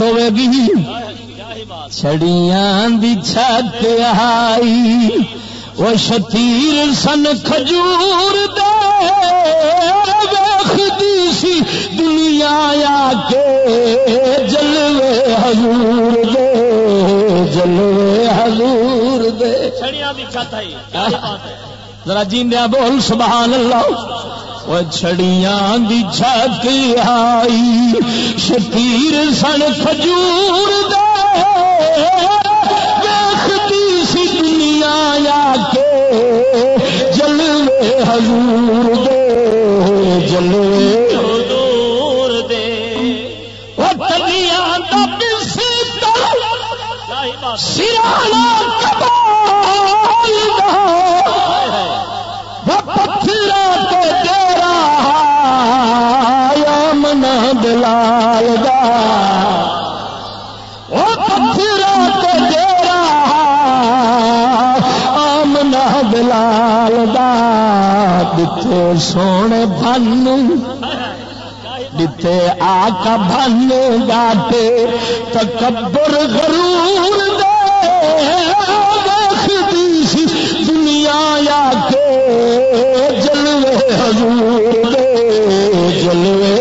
چھت ہوے گی۔ چھڑیاں دی چھت آئی۔ وہ شتیر سن کھجور دے۔ ویختی سی دنیا آ کے جلوے حضور دے۔ جلوے حضور دے۔ چھڑیاں دی چھت ہے؟ ذرا جیندیا بول سبحان اللہ۔ وہ چھڑیاں دی چھت آئی۔ شتیر سن کھجور دے۔ دیکھتی سی دنیا آ کے جلوے حضور دے۔ جلوے حضور دے۔ دلال دا وہ پتھرا تو ڈیرا آمنا دلال دا۔ دتے سونے بن دتے آقا بن گاٹے تکبر غرور دے۔ دیکھتی سی دنیا آ کے، جلوے حضور دے۔ جلوے